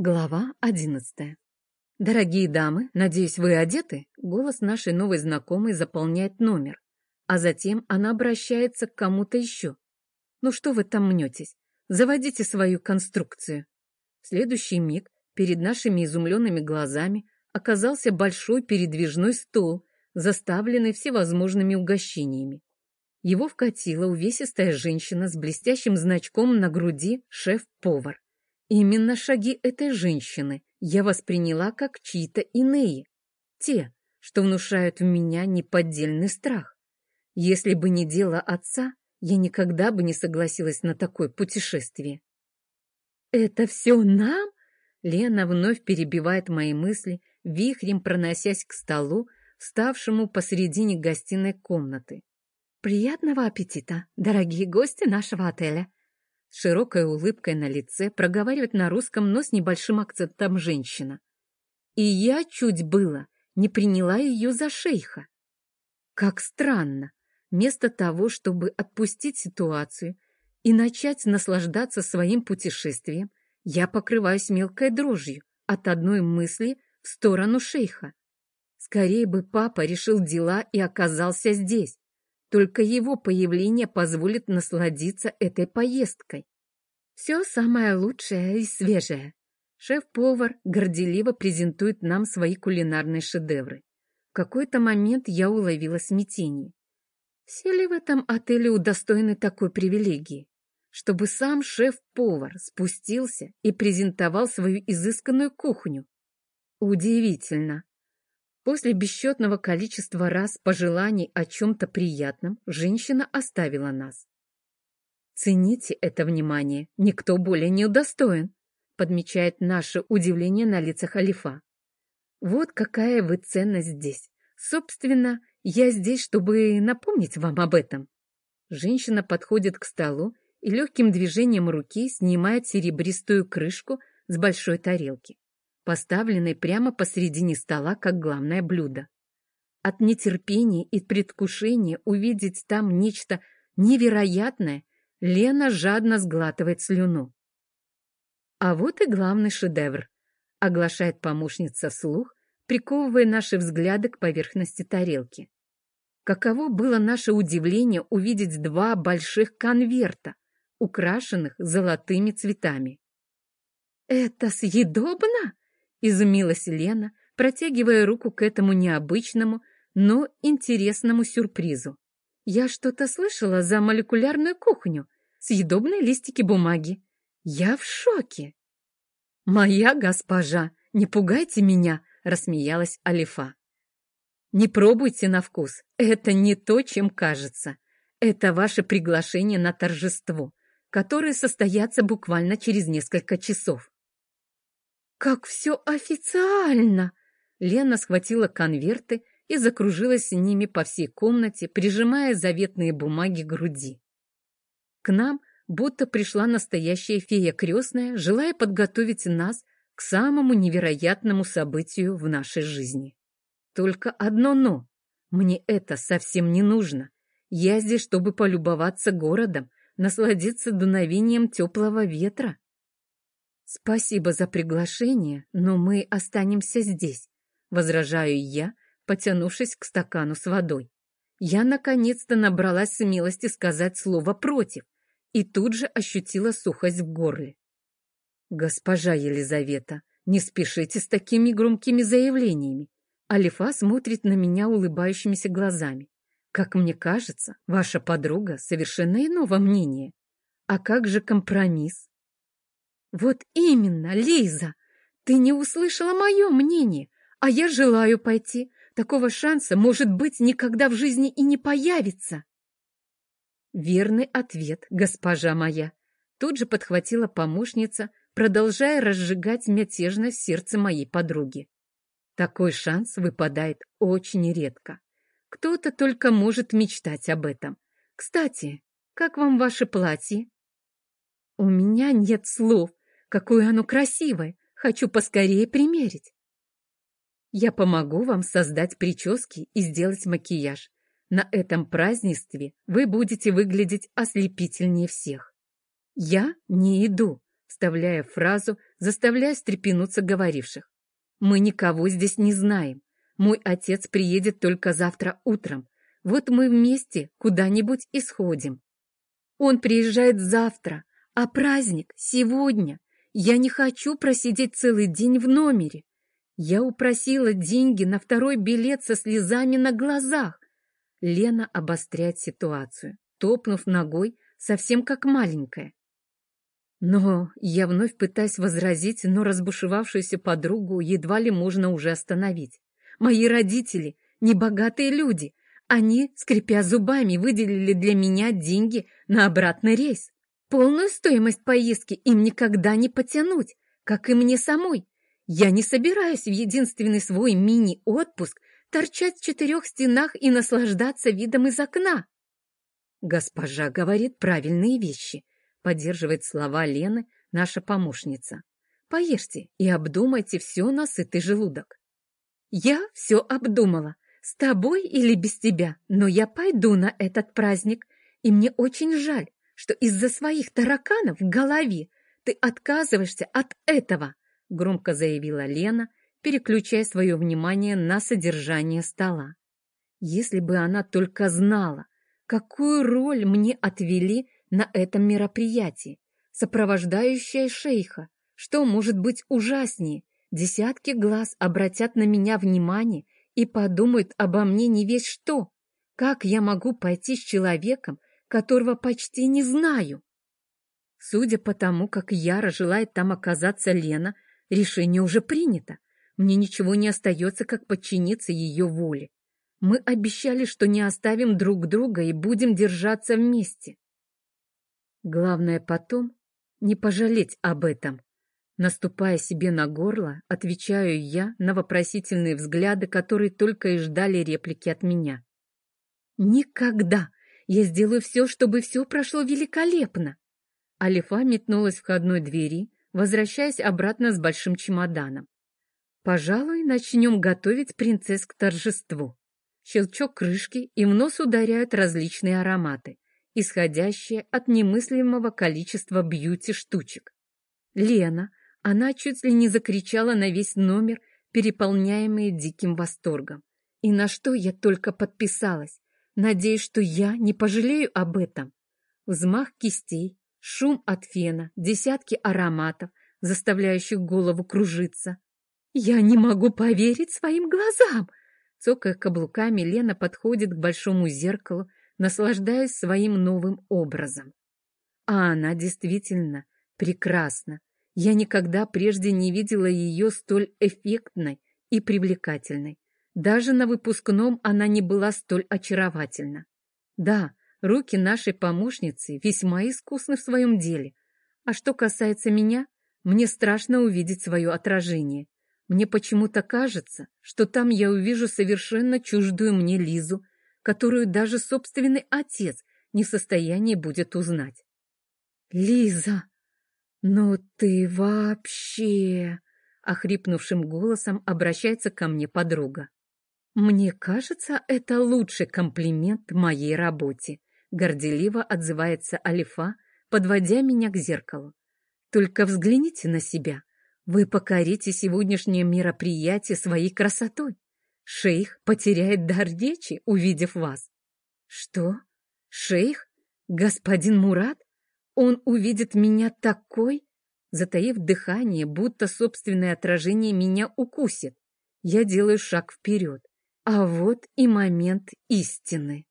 Глава одиннадцатая. «Дорогие дамы, надеюсь, вы одеты?» Голос нашей новой знакомой заполняет номер, а затем она обращается к кому-то еще. «Ну что вы там мнетесь? Заводите свою конструкцию». В следующий миг перед нашими изумленными глазами оказался большой передвижной стол, заставленный всевозможными угощениями. Его вкатила увесистая женщина с блестящим значком на груди «Шеф-повар». Именно шаги этой женщины я восприняла как чьи-то иные, те, что внушают в меня неподдельный страх. Если бы не дело отца, я никогда бы не согласилась на такое путешествие. «Это все нам?» Лена вновь перебивает мои мысли, вихрем проносясь к столу, вставшему посередине гостиной комнаты. «Приятного аппетита, дорогие гости нашего отеля!» С широкой улыбкой на лице проговаривает на русском, но с небольшим акцентом женщина. И я чуть было не приняла ее за шейха. Как странно, вместо того, чтобы отпустить ситуацию и начать наслаждаться своим путешествием, я покрываюсь мелкой дрожью от одной мысли в сторону шейха. Скорее бы папа решил дела и оказался здесь, только его появление позволит насладиться этой поездкой. Все самое лучшее и свежее. Шеф-повар горделиво презентует нам свои кулинарные шедевры. В какой-то момент я уловила смятение. Все ли в этом отеле удостоены такой привилегии? Чтобы сам шеф-повар спустился и презентовал свою изысканную кухню. Удивительно. После бесчетного количества раз пожеланий о чем-то приятном женщина оставила нас. «Цените это внимание, никто более не удостоен», подмечает наше удивление на лицах Алифа. «Вот какая вы ценность здесь. Собственно, я здесь, чтобы напомнить вам об этом». Женщина подходит к столу и легким движением руки снимает серебристую крышку с большой тарелки поставленной прямо посредине стола как главное блюдо. От нетерпения и предвкушения увидеть там нечто невероятное Лена жадно сглатывает слюну. А вот и главный шедевр, оглашает помощница слух, приковывая наши взгляды к поверхности тарелки. Каково было наше удивление увидеть два больших конверта, украшенных золотыми цветами. «Это съедобно?» — изумилась Лена, протягивая руку к этому необычному, но интересному сюрпризу. «Я что-то слышала за молекулярную кухню, съедобные листики бумаги. Я в шоке!» «Моя госпожа, не пугайте меня!» — рассмеялась Алифа. «Не пробуйте на вкус, это не то, чем кажется. Это ваше приглашение на торжество, которое состоятся буквально через несколько часов. «Как все официально!» Лена схватила конверты и закружилась с ними по всей комнате, прижимая заветные бумаги к груди. К нам будто пришла настоящая фея крестная, желая подготовить нас к самому невероятному событию в нашей жизни. Только одно «но». Мне это совсем не нужно. Я здесь, чтобы полюбоваться городом, насладиться дуновением теплого ветра. «Спасибо за приглашение, но мы останемся здесь», — возражаю я, потянувшись к стакану с водой. Я наконец-то набралась смелости сказать слово «против» и тут же ощутила сухость в горле. «Госпожа Елизавета, не спешите с такими громкими заявлениями». Алифа смотрит на меня улыбающимися глазами. «Как мне кажется, ваша подруга совершенно иного мнения. А как же компромисс? Вот именно, Лиза, ты не услышала мое мнение, а я желаю пойти. Такого шанса, может быть, никогда в жизни и не появится. Верный ответ, госпожа моя. Тут же подхватила помощница, продолжая разжигать мятежность в сердце моей подруги. Такой шанс выпадает очень редко. Кто-то только может мечтать об этом. Кстати, как вам ваше платье? У меня нет слов, Какое оно красивое! Хочу поскорее примерить. Я помогу вам создать прически и сделать макияж. На этом празднестве вы будете выглядеть ослепительнее всех. Я не иду, вставляя фразу заставляя стрепенуться говоривших. «Мы никого здесь не знаем. Мой отец приедет только завтра утром. Вот мы вместе куда-нибудь исходим. Он приезжает завтра, а праздник сегодня. Я не хочу просидеть целый день в номере. Я упросила деньги на второй билет со слезами на глазах. Лена обостряет ситуацию, топнув ногой, совсем как маленькая. Но я вновь пытаюсь возразить, но разбушевавшуюся подругу едва ли можно уже остановить. Мои родители — небогатые люди. Они, скрипя зубами, выделили для меня деньги на обратный рейс. Полную стоимость поездки им никогда не потянуть, как и мне самой. Я не собираюсь в единственный свой мини-отпуск торчать в четырех стенах и наслаждаться видом из окна. Госпожа говорит правильные вещи, поддерживает слова Лены наша помощница. Поешьте и обдумайте все на сытый желудок. Я все обдумала, с тобой или без тебя, но я пойду на этот праздник, и мне очень жаль, что из-за своих тараканов в голове ты отказываешься от этого, громко заявила Лена, переключая свое внимание на содержание стола. Если бы она только знала, какую роль мне отвели на этом мероприятии, сопровождающая шейха, что может быть ужаснее, десятки глаз обратят на меня внимание и подумают обо мне не весь что. Как я могу пойти с человеком, которого почти не знаю. Судя по тому, как яро желает там оказаться Лена, решение уже принято. Мне ничего не остается, как подчиниться ее воле. Мы обещали, что не оставим друг друга и будем держаться вместе. Главное потом не пожалеть об этом. Наступая себе на горло, отвечаю я на вопросительные взгляды, которые только и ждали реплики от меня. Никогда я сделаю все, чтобы все прошло великолепно. Алифа метнулась в входной двери, возвращаясь обратно с большим чемоданом. Пожалуй, начнем готовить принцесс к торжеству. Щелчок крышки, и в нос ударяют различные ароматы, исходящие от немыслимого количества бьюти-штучек. Лена, она чуть ли не закричала на весь номер, переполняемый диким восторгом. И на что я только подписалась. Надеюсь, что я не пожалею об этом. Взмах кистей, шум от фена, десятки ароматов, заставляющих голову кружиться. Я не могу поверить своим глазам. Цокая каблуками, Лена подходит к большому зеркалу, наслаждаясь своим новым образом. А она действительно прекрасна. Я никогда прежде не видела ее столь эффектной и привлекательной. Даже на выпускном она не была столь очаровательна. Да, руки нашей помощницы весьма искусны в своем деле. А что касается меня, мне страшно увидеть свое отражение. Мне почему-то кажется, что там я увижу совершенно чуждую мне Лизу, которую даже собственный отец не в состоянии будет узнать. «Лиза, ну ты вообще...» — охрипнувшим голосом обращается ко мне подруга. «Мне кажется, это лучший комплимент моей работе», — горделиво отзывается Алифа, подводя меня к зеркалу. «Только взгляните на себя. Вы покорите сегодняшнее мероприятие своей красотой. Шейх потеряет дар речи, увидев вас». «Что? Шейх? Господин Мурат? Он увидит меня такой?» Затаив дыхание, будто собственное отражение меня укусит, я делаю шаг вперед. А вот и момент истины.